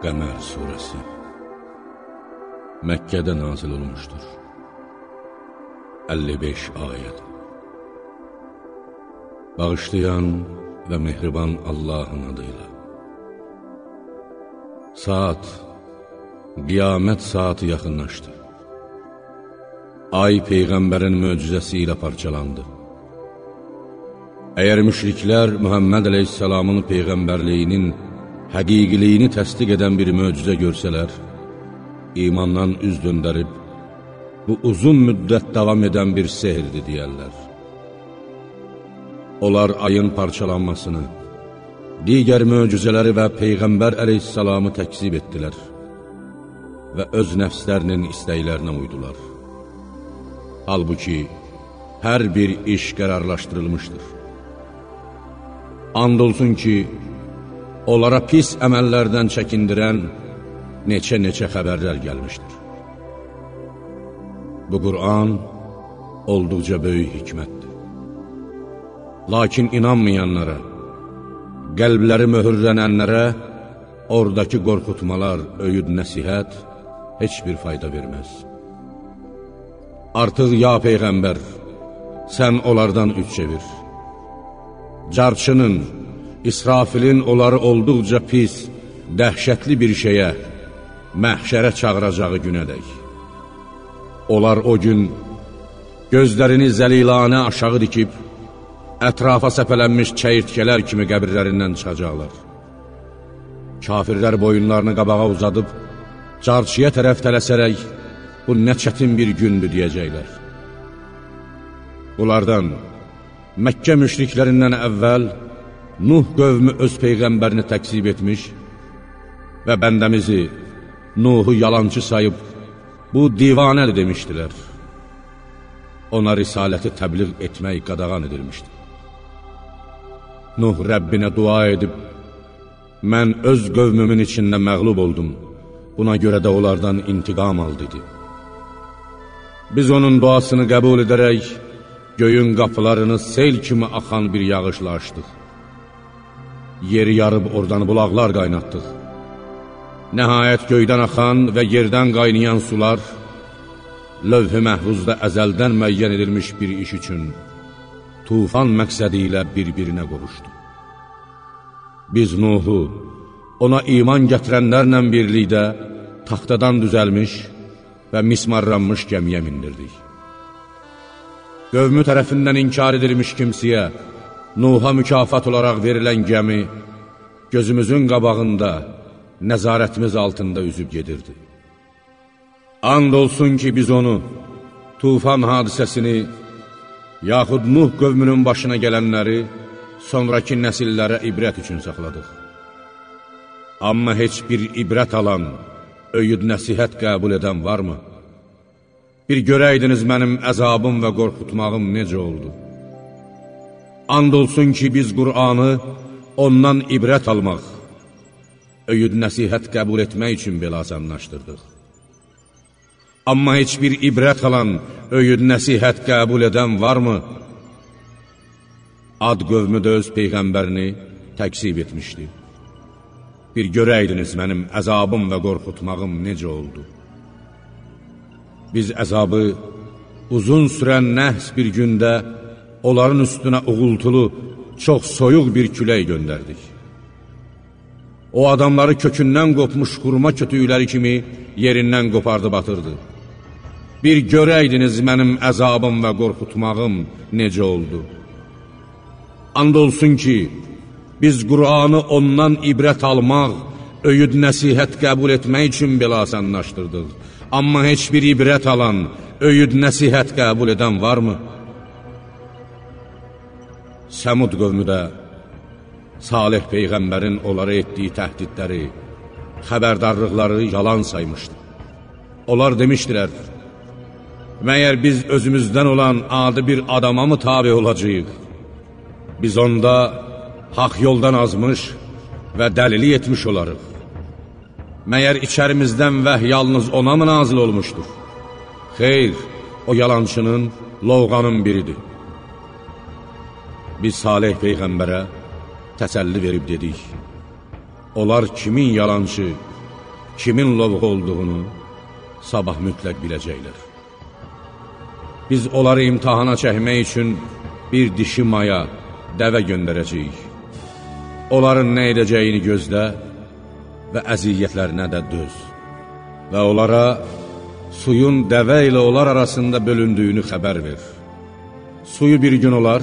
Qəmər surəsi. Məkkədə nazil olmuşdur. 55 ayəd Bağışlayan və mehriban Allahın adıyla Saat, qiyamət saatı yaxınlaşdı. Ay Peyğəmbərin möcüzəsi ilə parçalandı. Əgər müşriklər Mühəmməd əleyhissalamın Peyğəmbərliyinin həqiqiliyini təsdiq edən bir möcüzə görsələr, imandan üz döndərib, bu uzun müddət davam edən bir sehirdir deyərlər. Onlar ayın parçalanmasını, digər möcüzələri və Peyğəmbər əleyhissalamı təkzib etdilər və öz nəfslərinin istəklərinə uydular. Halbuki, hər bir iş qərarlaşdırılmışdır. And olsun ki, onlara pis əməllərdən çəkindirən neçə-neçə xəbərlər gəlmişdir. Bu Qur'an olduqca böyük hikmətdir. Lakin inanmayanlara, qəlbləri möhürlənənlərə oradakı qorxutmalar, öyüd, nəsihət heç bir fayda verməz. Artıq ya Peyğəmbər, sən onlardan üç çevir carçının, İsrafilin onları olduqca pis, dəhşətli bir şeyə, məhşərə çağıracağı günədək. Onlar o gün gözlərini zəlilanə aşağı dikib, ətrafa səpələnmiş çəyirtkələr kimi qəbirlərindən çıxacaqlar. Kafirlər boyunlarını qabağa uzadıb, carçıya tərəf tələsərək, bu nə çətin bir gündür deyəcəklər. Bunlardan, Məkkə müşriklərindən əvvəl Nuh qövmü öz Peyğəmbərini təksib etmiş və bəndəmizi Nuhu yalancı sayıb, bu divanədir demişdilər. Ona risaləti təbliğ etmək qadağan edilmişdir. Nuh Rəbbinə dua edib, mən öz qövmümün içində məqlub oldum, buna görə də onlardan intiqam al, dedi. Biz onun duasını qəbul edərək, Göyün qapılarını sel kimi axan bir yağışla açdıq. Yeri yarıb oradan bulaqlar qaynatdıq. Nəhayət göydən axan və yerdən qaynayan sular, lövh-i məhvuzda əzəldən müəyyən edilmiş bir iş üçün tufan məqsədi ilə bir-birinə qovuşdu. Biz Nuhu, ona iman gətirənlərlə birlikdə taxtadan düzəlmiş və mismarlanmış gəmiyə mindirdik. Qövmü tərəfindən inkar edilmiş kimsiyə Nuha mükafat olaraq verilən gəmi gözümüzün qabağında, nəzarətimiz altında üzüb gedirdi. And olsun ki, biz onu, tufan hadisəsini, yaxud Nuh qövmünün başına gələnləri, sonraki nəsillərə ibrət üçün saxladıq. Amma heç bir ibrət alan, öyüd nəsihət qəbul edən varmı? Bir görəydiniz mənim əzabım və qorxutmağım necə oldu. And olsun ki, biz Qur'anı ondan ibrət almaq, öyüd nəsihət qəbul etmək üçün belə asanlaşdırdıq. Amma heç bir ibrət alan, öyüd nəsihət qəbul edən varmı? Ad qövmü də öz Peyğəmbərini təksib etmişdi. Bir görəydiniz mənim əzabım və qorxutmağım necə oldu. Biz əzabı uzun sürən nəhs bir gündə onların üstünə uğultulu, çox soyuq bir külək göndərdik. O adamları kökündən qopmuş xurma kötüyləri kimi yerindən qopardı batırdı. Bir görəydiniz mənim əzabım və qorxutmağım necə oldu. And olsun ki, biz Qur'anı ondan ibrət almaq, öyüd nəsihət qəbul etmək üçün belə asanlaşdırdıq. Amma heç bir ibrət alan, öyüd nəsihət qəbul edən varmı? Səmud qövmü də Salih Peyğəmbərin onlara etdiyi təhdidləri, xəbərdarlıqları yalan saymışdı. Onlar demişdilər, məyər biz özümüzdən olan adi bir adama mı tabi olacaq? Biz onda haq yoldan azmış və dəlili etmiş olarıq. Məyər içərimizdən vəh yalnız ona mı nazil olmuşdur? Xeyr, o yalançının, lovğanın biridir. Biz Salih Peyğəmbərə təsəlli verib dedik, onlar kimin yalancı, kimin lovuq olduğunu sabah mütləq biləcəklər. Biz onları imtihana çəkmək üçün bir dişi maya, dəvə göndərəcəyik. Onların nə edəcəyini gözlə və əziyyətlərinə də döz. Və onlara suyun dəvə ilə onlar arasında bölündüyünü xəbər ver. Suyu bir gün olar,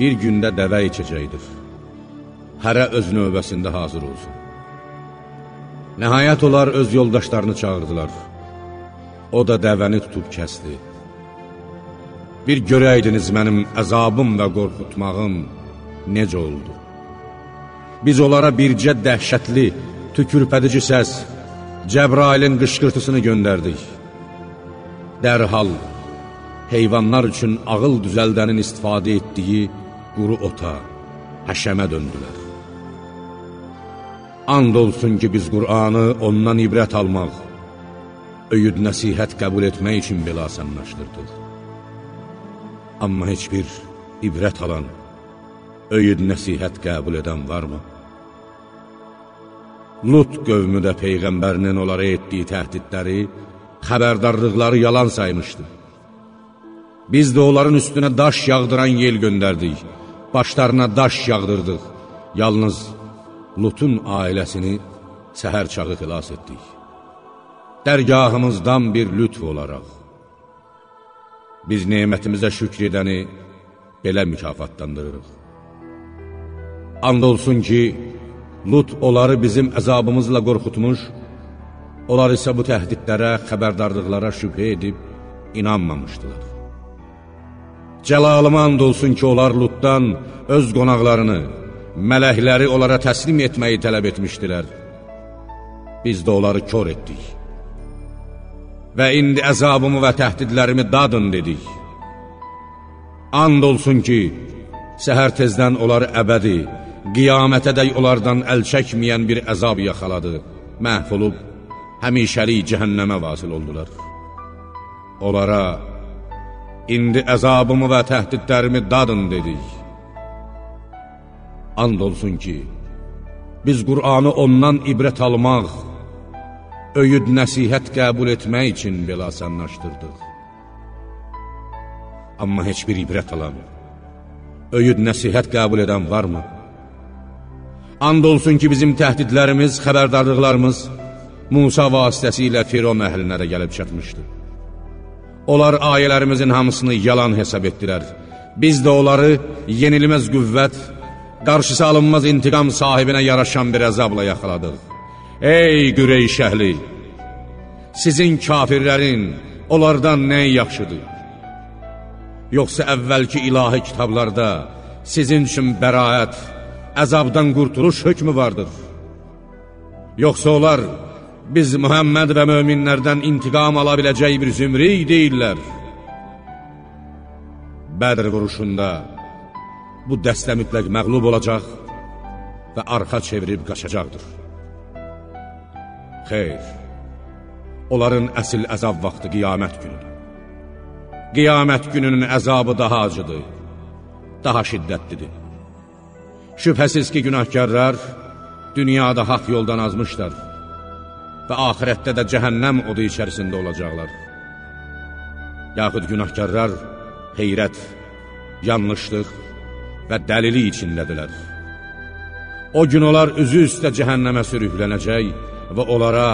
bir gündə dəvə içəcəkdir. Hərə öz növbəsində hazır olsun. Nəhayət onlar öz yoldaşlarını çağırdılar. O da dəvəni tutub kəsdi. Bir görəydiniz mənim əzabım və qorxutmağım necə oldu. Biz onlara bircə dəhşətli, tükürpədici səs, Cəbrailin qışqırtısını göndərdik. Dərhal, heyvanlar üçün ağıl düzəldənin istifadə etdiyi quru ota, həşəmə döndülər. And olsun ki, biz Qur'anı ondan ibrət almaq, öyüd nəsihət qəbul etmək üçün belə asanlaşdırdıq. Amma heç bir ibrət alan, öyüd nəsihət qəbul edən varmı? Lut qövmü də Peyğəmbərinin onlara etdiyi təhdidləri, xəbərdarlıqları yalan saymışdı. Biz də onların üstünə daş yağdıran yel göndərdik, başlarına daş yağdırdıq, yalnız Lutun ailəsini səhər çağı xilas etdik. Dərgahımızdan bir lütf olaraq. Biz nemətimizə şükr edəni belə mükafatlandırırıq. And olsun ki, Lut onları bizim əzabımızla qorxutmuş, onlar isə bu təhdidlərə, xəbərdarlıqlara şübhə edib inanmamışdılar. Cəlalıma and olsun ki, onlar Lutdan öz qonaqlarını, mələkləri onlara təslim etməyi tələb etmişdilər. Biz də onları kör etdik və indi əzabımı və təhdidlərimi dadın dedik. And olsun ki, səhər tezdən onları əbədi, qiyamətə dək onlardan əl çəkməyən bir əzab yaxaladı, məhv olub, həmişəlik cəhənnəmə vasil oldular. Onlara, indi əzabımı və təhdidlərimi dadın dedik. And olsun ki, biz Qur'anı ondan ibrət almaq, öyüd nəsihət qəbul etmək üçün belə asanlaşdırdıq. Amma heç bir ibrət alan, öyüd nəsihət qəbul edən varmı? And olsun ki, bizim təhdidlərimiz, xəbərdarlıqlarımız Musa vasitəsilə Firon əhlinə də gəlib çatmışdı. Onlar ayələrimizin hamısını yalan hesab etdilər. Biz də onları yenilməz qüvvət, qarşısı alınmaz intiqam sahibinə yaraşan bir əzabla yaxaladıq. Ey Qüreyş əhli! Sizin kafirlərin onlardan nə yaxşıdır? Yoxsa əvvəlki ilahi kitablarda sizin üçün bəraət, əzabdan qurtuluş hökmü vardır? Yoxsa onlar biz Mühəmməd və möminlərdən intiqam ala biləcək bir zümrik deyirlər? Bədr vuruşunda bu dəstə mütləq məqlub olacaq və arxa çevirib qaçacaqdır. Xeyr, onların əsil əzab vaxtı qiyamət günüdür. Qiyamət gününün əzabı daha acıdır, daha şiddətlidir. Şübhəsiz ki, günahkarlar dünyada haqq yoldan azmışlar və ahirətdə də cəhənnəm odu içərisində olacaqlar. Yaxud günahkarlar heyrət, yanlışlıq və dəlili içindədirlər. O gün onlar üzü üstə cəhənnəmə sürüklənəcək və onlara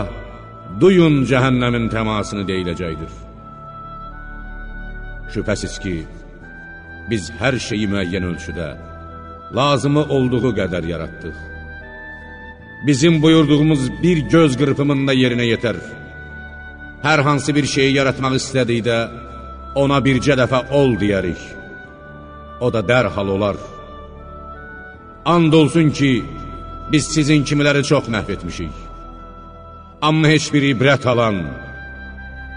duyun cəhənnəmin təmasını deyiləcəkdir. Şübhəsiz ki, biz hər şeyi müəyyən ölçüdə, lazımı olduğu qədər yaratdıq. Bizim buyurduğumuz bir göz qırpımında yerinə yetər. Hər hansı bir şeyi yaratmaq istədikdə, ona bircə dəfə ol deyərik. O da dərhal olar. And olsun ki, biz sizin kimiləri çox məhv etmişik. Amma heç bir ibrət alan,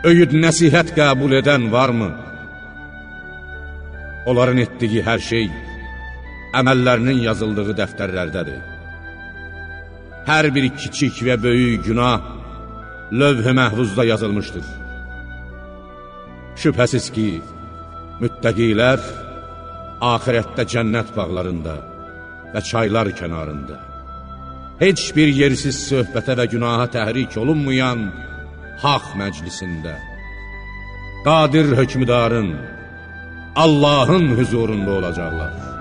öyüd nəsihət qəbul edən varmı? Onların etdiyi hər şey əməllərinin yazıldığı dəftərlərdədir. Hər bir kiçik və böyük günah lövh-i məhvuzda yazılmışdır. Şübhəsiz ki, müttəqilər ahirətdə cənnət bağlarında və çaylar kənarında heç bir yersiz söhbətə və günaha təhrik olunmayan haq məclisində, qadir hökmüdarın, Allahın hüzurunda olacaqlar.